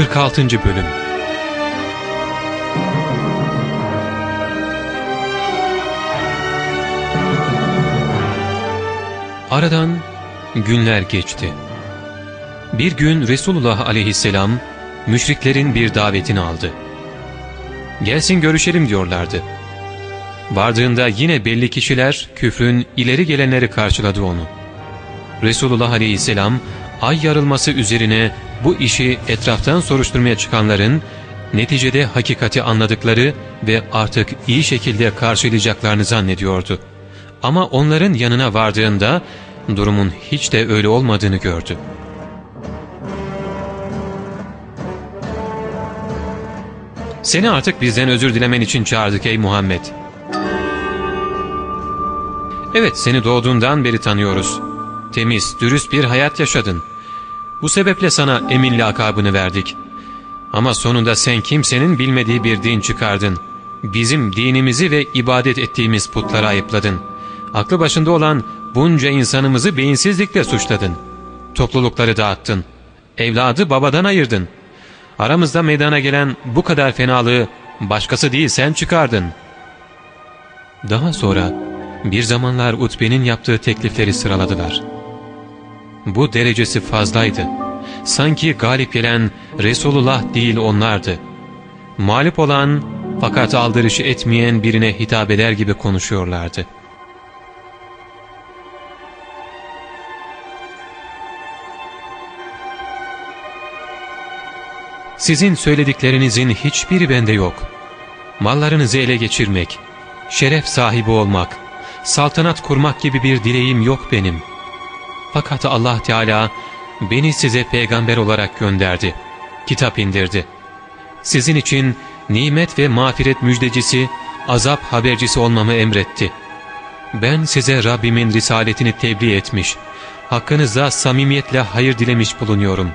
46. Bölüm Aradan günler geçti. Bir gün Resulullah aleyhisselam müşriklerin bir davetini aldı. Gelsin görüşelim diyorlardı. Vardığında yine belli kişiler küfrün ileri gelenleri karşıladı onu. Resulullah aleyhisselam ay yarılması üzerine bu işi etraftan soruşturmaya çıkanların neticede hakikati anladıkları ve artık iyi şekilde karşılayacaklarını zannediyordu. Ama onların yanına vardığında durumun hiç de öyle olmadığını gördü. Seni artık bizden özür dilemen için çağırdık ey Muhammed. Evet seni doğduğundan beri tanıyoruz. Temiz, dürüst bir hayat yaşadın. Bu sebeple sana emin lakabını verdik. Ama sonunda sen kimsenin bilmediği bir din çıkardın. Bizim dinimizi ve ibadet ettiğimiz putlara ayıpladın. Aklı başında olan bunca insanımızı beyinsizlikle suçladın. Toplulukları dağıttın. Evladı babadan ayırdın. Aramızda meydana gelen bu kadar fenalığı başkası değil sen çıkardın. Daha sonra bir zamanlar Utbe'nin yaptığı teklifleri sıraladılar. Bu derecesi fazlaydı. Sanki galip gelen Resulullah değil onlardı. Mağlup olan fakat aldırışı etmeyen birine hitap eder gibi konuşuyorlardı. Sizin söylediklerinizin hiçbiri bende yok. Mallarınızı ele geçirmek, şeref sahibi olmak, saltanat kurmak gibi bir dileğim yok benim. Fakat Allah Teala beni size peygamber olarak gönderdi. Kitap indirdi. Sizin için nimet ve mağfiret müjdecisi, azap habercisi olmamı emretti. Ben size Rabbimin risaletini tebliğ etmiş, hakkınızda samimiyetle hayır dilemiş bulunuyorum.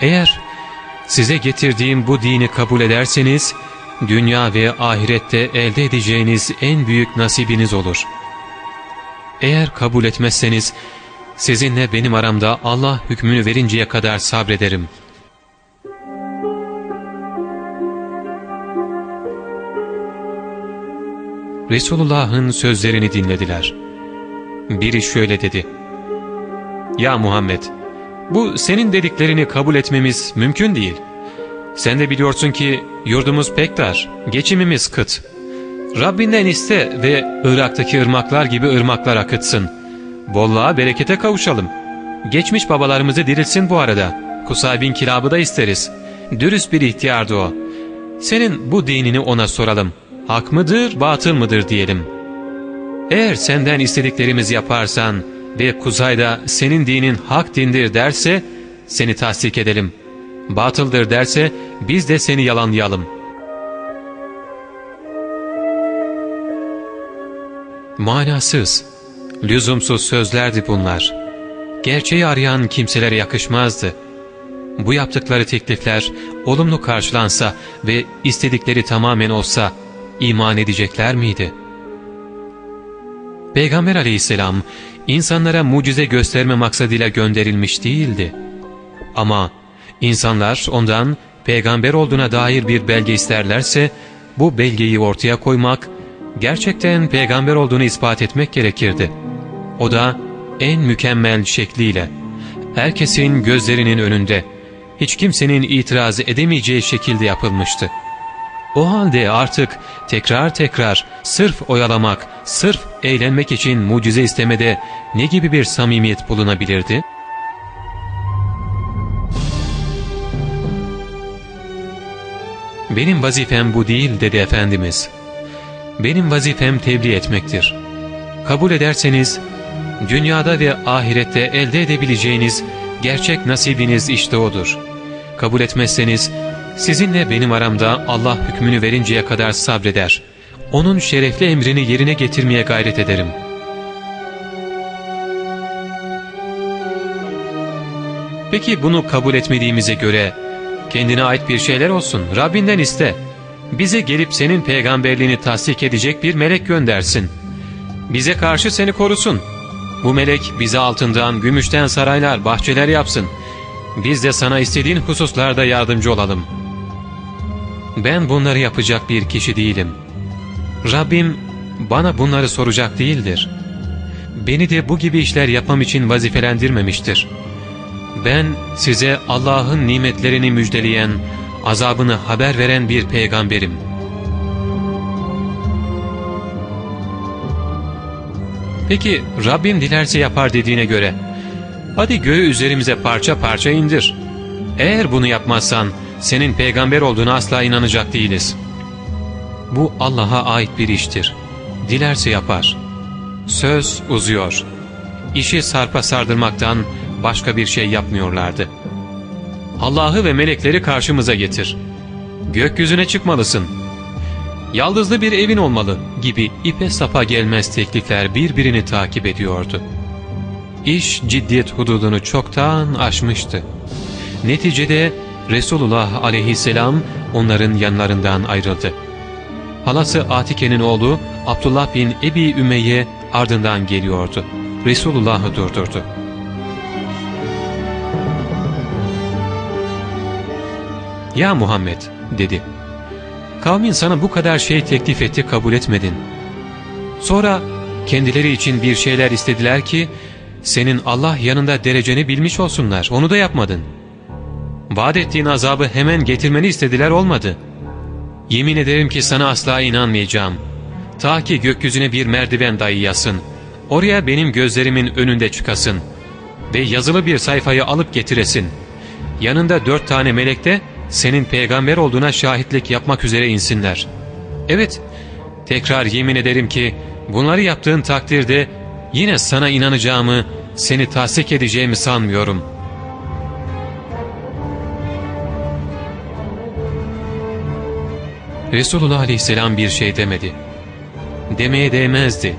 Eğer size getirdiğim bu dini kabul ederseniz, dünya ve ahirette elde edeceğiniz en büyük nasibiniz olur. Eğer kabul etmezseniz, sizinle benim aramda Allah hükmünü verinceye kadar sabrederim. Resulullah'ın sözlerini dinlediler. Biri şöyle dedi. Ya Muhammed! Bu senin dediklerini kabul etmemiz mümkün değil. Sen de biliyorsun ki yurdumuz pek dar, geçimimiz kıt. Rabbinden iste ve Irak'taki ırmaklar gibi ırmaklar akıtsın. Bolluğa, berekete kavuşalım. Geçmiş babalarımızı dirilsin bu arada. Kusay bin kilabı da isteriz. Dürüst bir ihtiyardı o. Senin bu dinini ona soralım. Hak mıdır, batıl mıdır diyelim. Eğer senden istediklerimizi yaparsan ve kuzayda senin dinin hak dindir derse seni tasdik edelim. Batıldır derse biz de seni yalanlayalım. Manasız, lüzumsuz sözlerdi bunlar. Gerçeği arayan kimselere yakışmazdı. Bu yaptıkları teklifler olumlu karşılansa ve istedikleri tamamen olsa iman edecekler miydi? Peygamber aleyhisselam insanlara mucize gösterme maksadıyla gönderilmiş değildi. Ama insanlar ondan peygamber olduğuna dair bir belge isterlerse bu belgeyi ortaya koymak, gerçekten peygamber olduğunu ispat etmek gerekirdi. O da en mükemmel şekliyle, herkesin gözlerinin önünde, hiç kimsenin itiraz edemeyeceği şekilde yapılmıştı. O halde artık tekrar tekrar sırf oyalamak, sırf eğlenmek için mucize istemede ne gibi bir samimiyet bulunabilirdi? Benim vazifem bu değil dedi Efendimiz. Benim vazifem tebliğ etmektir. Kabul ederseniz dünyada ve ahirette elde edebileceğiniz gerçek nasibiniz işte odur. Kabul etmezseniz sizinle benim aramda Allah hükmünü verinceye kadar sabreder. Onun şerefli emrini yerine getirmeye gayret ederim. Peki bunu kabul etmediğimize göre kendine ait bir şeyler olsun Rabbinden iste. Bize gelip senin peygamberliğini tasdik edecek bir melek göndersin. Bize karşı seni korusun. Bu melek bize altından, gümüşten saraylar, bahçeler yapsın. Biz de sana istediğin hususlarda yardımcı olalım. Ben bunları yapacak bir kişi değilim. Rabbim bana bunları soracak değildir. Beni de bu gibi işler yapmam için vazifelendirmemiştir. Ben size Allah'ın nimetlerini müjdeleyen, azabını haber veren bir peygamberim. Peki Rabbim dilerse yapar dediğine göre, hadi göğü üzerimize parça parça indir. Eğer bunu yapmazsan senin peygamber olduğuna asla inanacak değiliz. Bu Allah'a ait bir iştir. Dilerse yapar. Söz uzuyor. İşi sarpa sardırmaktan başka bir şey yapmıyorlardı. Allah'ı ve melekleri karşımıza getir. Gökyüzüne çıkmalısın. Yaldızlı bir evin olmalı gibi ipe sapa gelmez teklifler birbirini takip ediyordu. İş ciddiyet hududunu çoktan aşmıştı. Neticede Resulullah aleyhisselam onların yanlarından ayrıldı. Halası Atike'nin oğlu Abdullah bin Ebi Ümeyye ardından geliyordu. Resulullah'ı durdurdu. ''Ya Muhammed'' dedi. ''Kavmin sana bu kadar şey teklif etti kabul etmedin. Sonra kendileri için bir şeyler istediler ki senin Allah yanında dereceni bilmiş olsunlar. Onu da yapmadın. Vaat ettiğin azabı hemen getirmeni istediler olmadı. Yemin ederim ki sana asla inanmayacağım. Ta ki gökyüzüne bir merdiven dayayasın. Oraya benim gözlerimin önünde çıkasın. Ve yazılı bir sayfayı alıp getiresin. Yanında dört tane melek de senin peygamber olduğuna şahitlik yapmak üzere insinler. Evet, tekrar yemin ederim ki bunları yaptığın takdirde yine sana inanacağımı, seni tasdik edeceğimi sanmıyorum. Resulullah aleyhisselam bir şey demedi. Demeye değmezdi.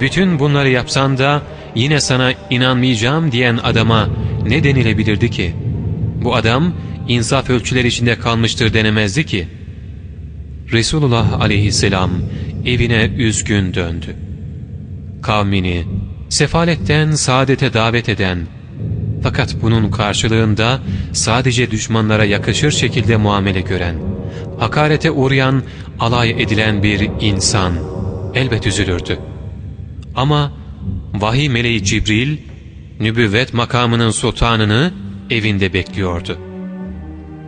Bütün bunları yapsan da yine sana inanmayacağım diyen adama ne denilebilirdi ki? Bu adam insaf ölçüler içinde kalmıştır denemezdi ki. Resulullah aleyhisselam evine üzgün döndü. Kavmini sefaletten saadete davet eden fakat bunun karşılığında sadece düşmanlara yakışır şekilde muamele gören, hakarete uğrayan, alay edilen bir insan elbet üzülürdü. Ama vahiy meleği Cibril, nübüvvet makamının sultanını evinde bekliyordu.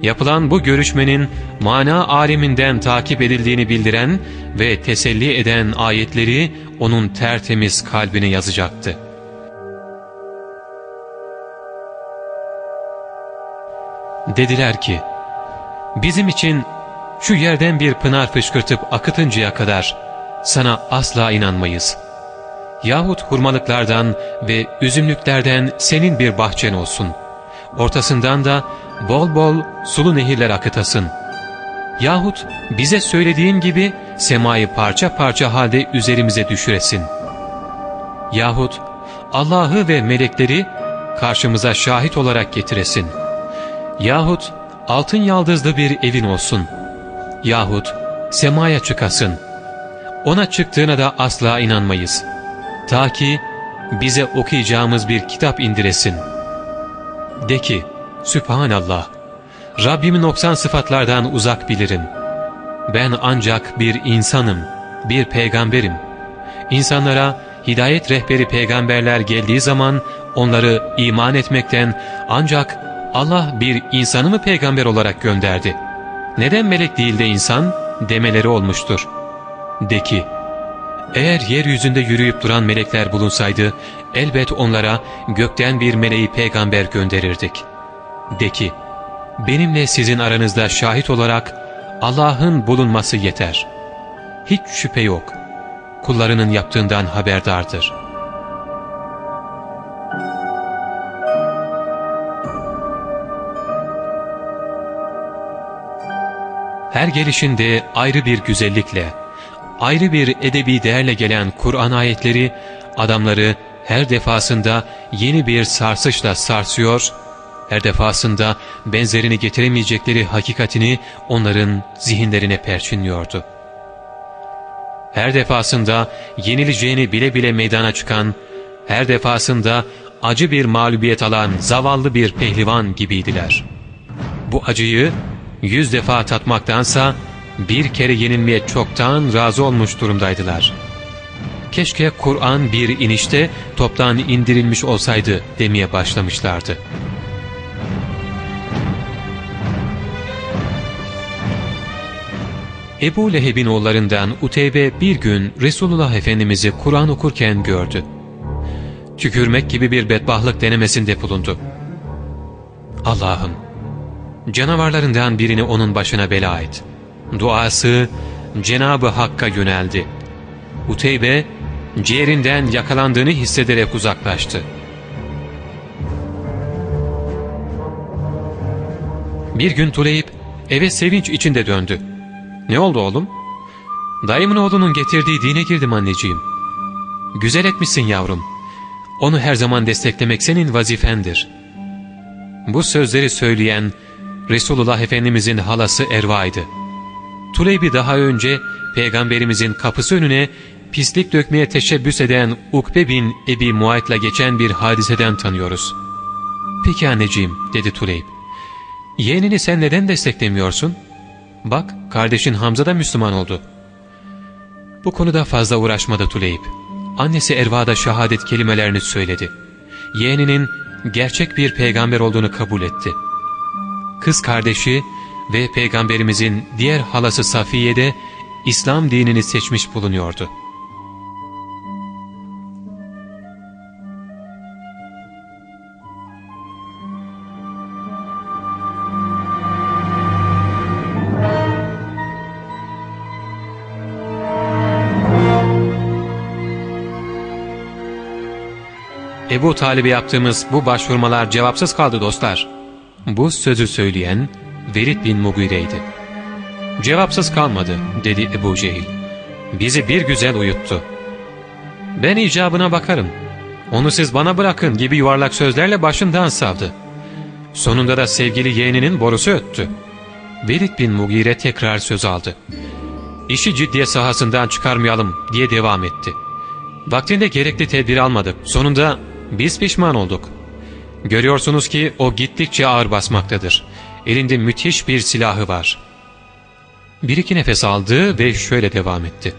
Yapılan bu görüşmenin mana aleminden takip edildiğini bildiren ve teselli eden ayetleri onun tertemiz kalbine yazacaktı. Dediler ki, bizim için şu yerden bir pınar fışkırtıp akıtıncaya kadar sana asla inanmayız. Yahut hurmalıklardan ve üzümlüklerden senin bir bahçen olsun. Ortasından da bol bol sulu nehirler akıtasın. Yahut bize söylediğin gibi semayı parça parça halde üzerimize düşüresin. Yahut Allah'ı ve melekleri karşımıza şahit olarak getiresin. Yahut altın yaldızlı bir evin olsun. Yahut semaya çıkasın. Ona çıktığına da asla inanmayız. Ta ki bize okuyacağımız bir kitap indiresin. De ki, Sübhanallah, Rabbimin noksan sıfatlardan uzak bilirim. Ben ancak bir insanım, bir peygamberim. İnsanlara hidayet rehberi peygamberler geldiği zaman onları iman etmekten ancak Allah bir insanı mı peygamber olarak gönderdi? Neden melek değil de insan demeleri olmuştur. De ki, eğer yeryüzünde yürüyüp duran melekler bulunsaydı, elbet onlara gökten bir meleği peygamber gönderirdik. De ki, benimle sizin aranızda şahit olarak Allah'ın bulunması yeter. Hiç şüphe yok. Kullarının yaptığından haberdardır. Her gelişinde ayrı bir güzellikle, ayrı bir edebi değerle gelen Kur'an ayetleri adamları her defasında yeni bir sarsışla sarsıyor, her defasında benzerini getiremeyecekleri hakikatini onların zihinlerine perçinliyordu. Her defasında yenileceğini bile bile meydana çıkan, her defasında acı bir mağlubiyet alan zavallı bir pehlivan gibiydiler. Bu acıyı yüz defa tatmaktansa bir kere yenilmeye çoktan razı olmuş durumdaydılar. Keşke Kur'an bir inişte toptan indirilmiş olsaydı demeye başlamışlardı. Ebu Leheb'in oğullarından Uteybe bir gün Resulullah Efendimiz'i Kur'an okurken gördü. Tükürmek gibi bir bedbahlık denemesinde bulundu. Allah'ım, canavarlarından birini onun başına bela et. Duası Cenab-ı Hakk'a yöneldi. Uteybe, ciğerinden yakalandığını hissederek uzaklaştı. Bir gün Tuleyip eve sevinç içinde döndü. ''Ne oldu oğlum?'' ''Dayımın oğlunun getirdiği dine girdim anneciğim.'' ''Güzel etmişsin yavrum. Onu her zaman desteklemek senin vazifendir.'' Bu sözleri söyleyen Resulullah Efendimizin halası Erva'ydı. Tuleyb'i daha önce Peygamberimizin kapısı önüne pislik dökmeye teşebbüs eden Ukbe bin Ebi Muayt'la geçen bir hadiseden tanıyoruz. ''Peki anneciğim'' dedi Tuleyb. ''Yeğenini sen neden desteklemiyorsun?'' Bak kardeşin Hamza da Müslüman oldu. Bu konuda fazla uğraşmadı Tuleyb. Annesi Erva'da şehadet kelimelerini söyledi. Yeğeninin gerçek bir peygamber olduğunu kabul etti. Kız kardeşi ve peygamberimizin diğer halası Safiye de İslam dinini seçmiş bulunuyordu. Ebu Talib'e yaptığımız bu başvurmalar cevapsız kaldı dostlar. Bu sözü söyleyen Velid bin Mugire'ydi. Cevapsız kalmadı dedi Ebu Cehil. Bizi bir güzel uyuttu. Ben icabına bakarım. Onu siz bana bırakın gibi yuvarlak sözlerle başından savdı. Sonunda da sevgili yeğeninin borusu öttü. Velid bin Mugire tekrar söz aldı. İşi ciddiye sahasından çıkarmayalım diye devam etti. Vaktinde gerekli tedbir almadık. Sonunda biz pişman olduk. Görüyorsunuz ki o gittikçe ağır basmaktadır. Elinde müthiş bir silahı var. Bir iki nefes aldı ve şöyle devam etti.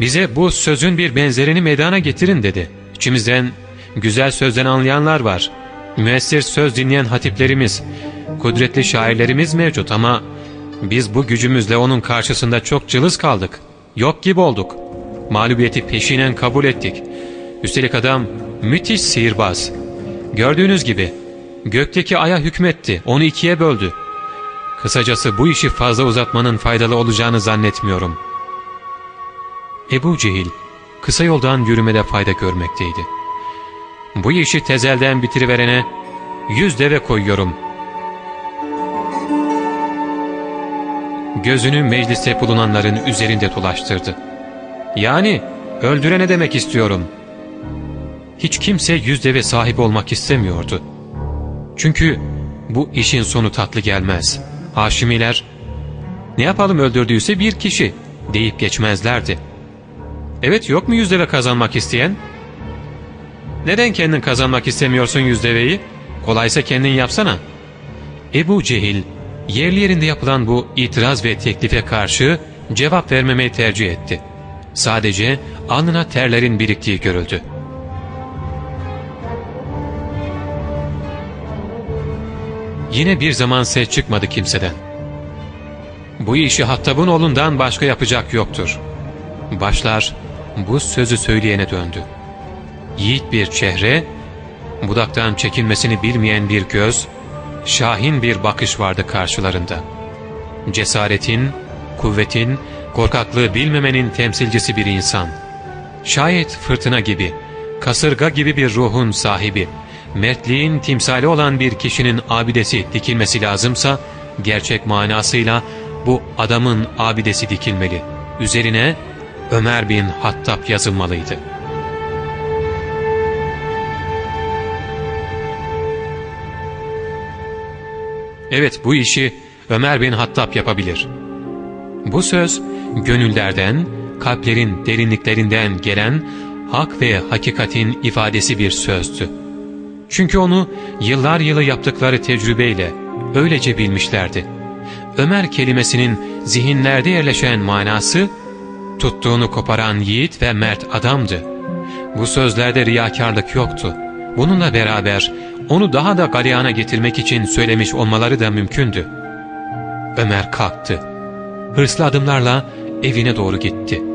Bize bu sözün bir benzerini meydana getirin dedi. İçimizden güzel sözden anlayanlar var. Müessir söz dinleyen hatiplerimiz, kudretli şairlerimiz mevcut ama biz bu gücümüzle onun karşısında çok cılız kaldık. Yok gibi olduk. Mağlubiyeti peşinen kabul ettik. Üstelik adam müthiş sihirbaz. Gördüğünüz gibi gökteki aya hükmetti, onu ikiye böldü. Kısacası bu işi fazla uzatmanın faydalı olacağını zannetmiyorum. Ebu Cehil kısa yoldan yürümede fayda görmekteydi. Bu işi tezelden bitiriverene yüz deve koyuyorum. Gözünü mecliste bulunanların üzerinde dolaştırdı. Yani öldürene demek istiyorum. Hiç kimse yüz deve sahip olmak istemiyordu. Çünkü bu işin sonu tatlı gelmez. Haşimiler, ne yapalım öldürdüyse bir kişi deyip geçmezlerdi. Evet yok mu yüz deve kazanmak isteyen? Neden kendin kazanmak istemiyorsun yüz deveyi? Kolaysa kendin yapsana. Ebu Cehil, yerli yerinde yapılan bu itiraz ve teklife karşı cevap vermemeyi tercih etti. Sadece alnına terlerin biriktiği görüldü. Yine bir zaman ses çıkmadı kimseden. Bu işi Hattab'ın oğlundan başka yapacak yoktur. Başlar bu sözü söyleyene döndü. Yiğit bir çehre, budaktan çekinmesini bilmeyen bir göz, şahin bir bakış vardı karşılarında. Cesaretin, kuvvetin, korkaklığı bilmemenin temsilcisi bir insan. Şayet fırtına gibi, kasırga gibi bir ruhun sahibi, mertliğin timsali olan bir kişinin abidesi dikilmesi lazımsa, gerçek manasıyla bu adamın abidesi dikilmeli. Üzerine Ömer bin Hattab yazılmalıydı. Evet bu işi Ömer bin Hattab yapabilir. Bu söz gönüllerden, kalplerin derinliklerinden gelen hak ve hakikatin ifadesi bir sözdü. Çünkü onu yıllar yılı yaptıkları tecrübeyle öylece bilmişlerdi. Ömer kelimesinin zihinlerde yerleşen manası, tuttuğunu koparan yiğit ve mert adamdı. Bu sözlerde riyakarlık yoktu. Bununla beraber onu daha da galeyana getirmek için söylemiş olmaları da mümkündü. Ömer kalktı. Hırslı adımlarla evine doğru gitti.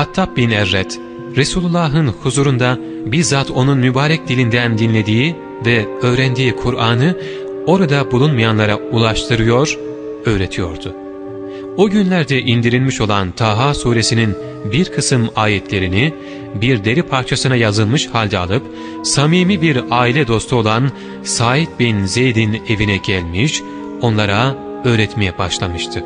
Hattab bin Erret, Resulullah'ın huzurunda bizzat onun mübarek dilinden dinlediği ve öğrendiği Kur'an'ı orada bulunmayanlara ulaştırıyor, öğretiyordu. O günlerde indirilmiş olan Taha suresinin bir kısım ayetlerini bir deri parçasına yazılmış halde alıp samimi bir aile dostu olan Said bin Zeyd'in evine gelmiş, onlara öğretmeye başlamıştı.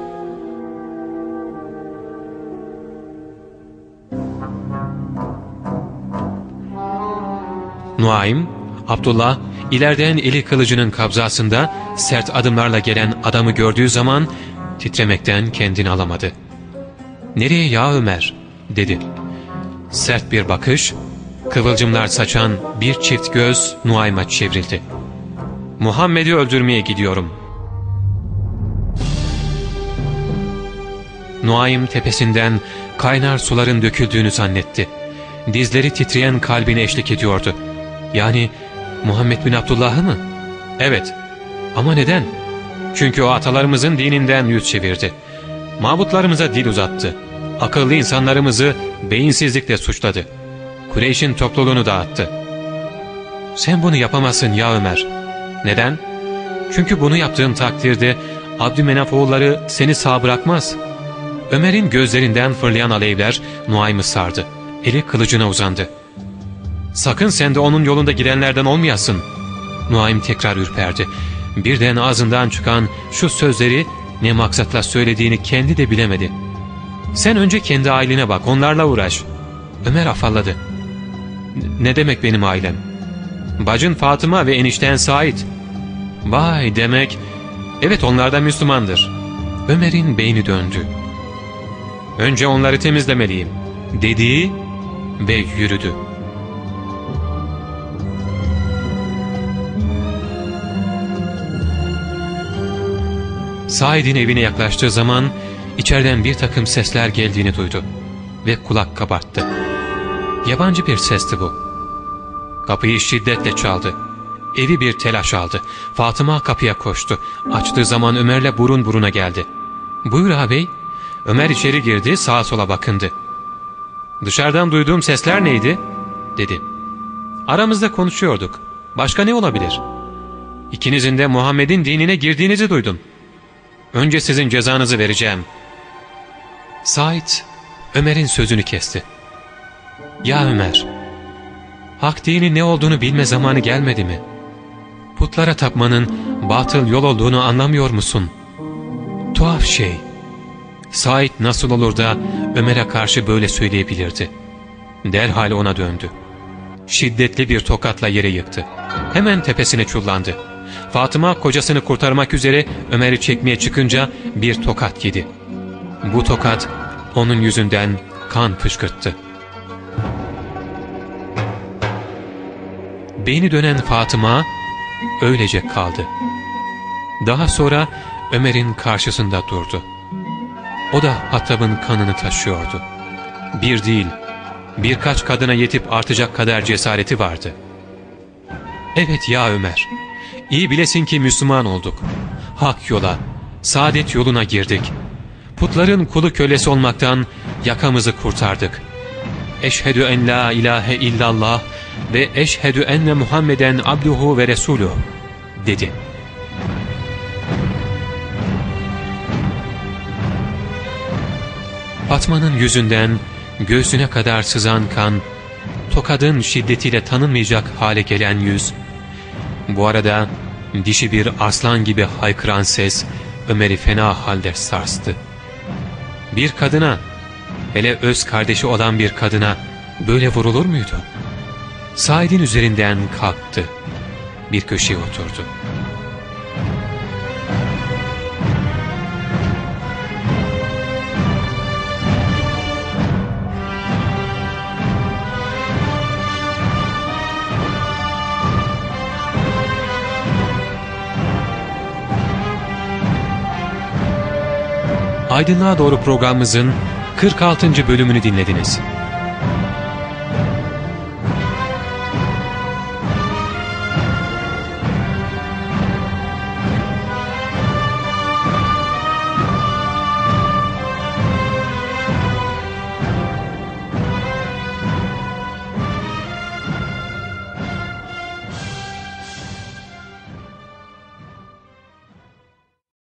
Nuaym, Abdullah ileriden eli kılıcının kabzasında sert adımlarla gelen adamı gördüğü zaman titremekten kendini alamadı. ''Nereye ya Ömer?'' dedi. Sert bir bakış, kıvılcımlar saçan bir çift göz Nuaym'a çevrildi. ''Muhammed'i öldürmeye gidiyorum.'' Nuaym tepesinden kaynar suların döküldüğünü zannetti. Dizleri titreyen kalbine eşlik ediyordu. Yani Muhammed bin Abdullah'ı mı? Evet. Ama neden? Çünkü o atalarımızın dininden yüz çevirdi. Mabutlarımıza dil uzattı. Akıllı insanlarımızı beyinsizlikle suçladı. Kureyş'in topluluğunu dağıttı. Sen bunu yapamazsın ya Ömer. Neden? Çünkü bunu yaptığın takdirde Abdümenaf oğulları seni sağ bırakmaz. Ömer'in gözlerinden fırlayan alevler Nuaym'ı sardı. Eli kılıcına uzandı. Sakın sen de onun yolunda gidenlerden olmayasın. Nuaym tekrar ürperdi. Birden ağzından çıkan şu sözleri ne maksatla söylediğini kendi de bilemedi. Sen önce kendi ailene bak, onlarla uğraş. Ömer afalladı. Ne demek benim ailem? Bacın Fatıma ve enişten Said. Vay demek, evet onlar da Müslümandır. Ömer'in beyni döndü. Önce onları temizlemeliyim, dediği ve yürüdü. Said'in evine yaklaştığı zaman içeriden bir takım sesler geldiğini duydu ve kulak kabarttı. Yabancı bir sesti bu. Kapıyı şiddetle çaldı. Evi bir telaş aldı. Fatıma kapıya koştu. Açtığı zaman Ömer'le burun buruna geldi. ''Buyur ağabey.'' Ömer içeri girdi, sağa sola bakındı. ''Dışarıdan duyduğum sesler neydi?'' dedi. ''Aramızda konuşuyorduk. Başka ne olabilir?'' ''İkinizin de Muhammed'in dinine girdiğinizi duydum.'' Önce sizin cezanızı vereceğim. Said Ömer'in sözünü kesti. Ya Ömer, hak dini ne olduğunu bilme zamanı gelmedi mi? Putlara tapmanın batıl yol olduğunu anlamıyor musun? Tuhaf şey. Said nasıl olur da Ömer'e karşı böyle söyleyebilirdi? Derhal ona döndü. Şiddetli bir tokatla yere yıktı. Hemen tepesine çullandı. Fatıma kocasını kurtarmak üzere Ömer'i çekmeye çıkınca bir tokat yedi. Bu tokat onun yüzünden kan fışkırttı. Beyni dönen Fatıma öylece kaldı. Daha sonra Ömer'in karşısında durdu. O da Hattab'ın kanını taşıyordu. Bir değil, birkaç kadına yetip artacak kadar cesareti vardı. ''Evet ya Ömer.'' İyi bilesin ki Müslüman olduk. Hak yola, saadet yoluna girdik. Putların kulu kölesi olmaktan yakamızı kurtardık. Eşhedü en la ilahe illallah ve eşhedü enne Muhammeden abduhu ve resuluh dedi. Fatma'nın yüzünden göğsüne kadar sızan kan, tokadın şiddetiyle tanınmayacak hale gelen yüz, bu arada dişi bir aslan gibi haykıran ses Ömer'i fena halde sarstı. Bir kadına, hele öz kardeşi olan bir kadına böyle vurulur muydu? Said'in üzerinden kalktı. Bir köşeye oturdu. Aydınlığa Doğru programımızın 46. bölümünü dinlediniz.